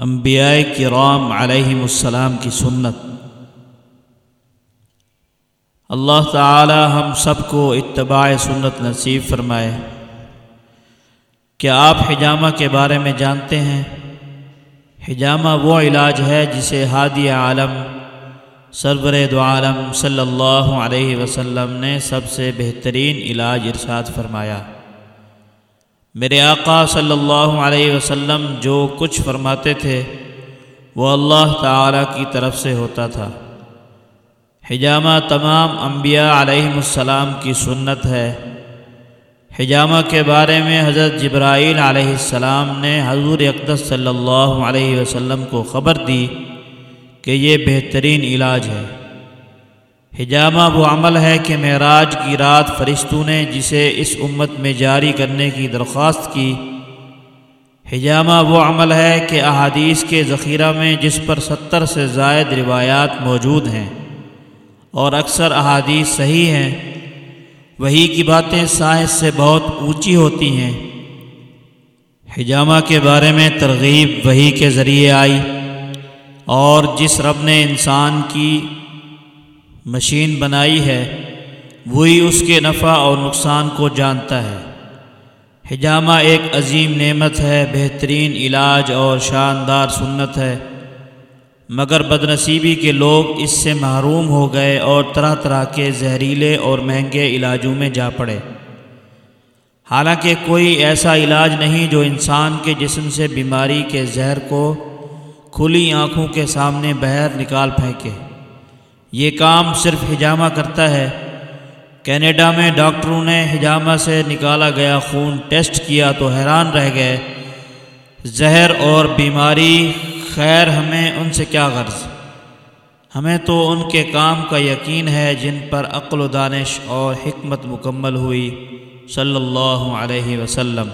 انبیاء کرام علیہم السلام کی سنت۔ اللہ تعالی ہم سب کو اتباع سنت نصیب فرمائے۔ کیا آپ حجامہ کے بارے میں جانتے ہیں؟ حجامہ وہ علاج ہے جسے ہادی عالم، سرور دو عالم صلی اللہ علیہ وسلم نے سب سے بہترین علاج ارشاد فرمایا۔ میرے آقا صلی اللہ علیہ وسلم جو کچھ فرماتے تھے، وہ اللہ تعالی کی طرف سے ہوتا تھا۔ حجامہ تمام انبیاء علیہ السلام کی سنت ہے۔ حجامہ کے بارے میں حضرت جبرائیل علیہ السلام نے حضور اقدس صلی اللہ علیہ وسلم کو خبر دی کہ یہ بہترین علاج ہے۔ حجامہ وہ عمل ہے کہ معراج کی رات فرشتوں نے جسے اس امت میں جاری کرنے کی درخواست کی۔ حجامہ وہ عمل ہے کہ احادیث کے ذخیرہ میں جس پر ستر سے زائد روایات موجود ہیں اور اکثر احادیث صحیح ہیں، وہی کی باتیں سائنس سے بہت اونچی ہوتی ہیں۔ حجامہ کے بارے میں ترغیب وہی کے ذریعے آئی اور جس رب نے انسان کی مشین بنائی ہے، وہی اس کے نفع اور نقصان کو جانتا ہے۔ حجامہ ایک عظیم نعمت ہے، بہترین علاج اور شاندار سنت ہے۔ مگر بدنصیبی کے لوگ اس سے محروم ہو گئے اور طرح طرح کے زہریلے اور مہنگے علاجوں میں جا پڑے۔ حالانکہ کوئی ایسا علاج نہیں جو انسان کے جسم سے بیماری کے زہر کو کھلی آنکھوں کے سامنے بہر نکال پھینکے۔ یہ کام صرف حجامہ کرتا ہے۔ کینیڈا میں ڈاکٹروں نے حجامہ سے نکالا گیا، خون ٹیسٹ کیا تو حیران رہ گئے۔ زہر اور بیماری، خیر، ہمیں ان سے کیا غرض؟ ہمیں تو ان کے کام کا یقین ہے جن پر عقل و دانش اور حکمت مکمل ہوئی۔ صلی اللہ علیہ وسلم۔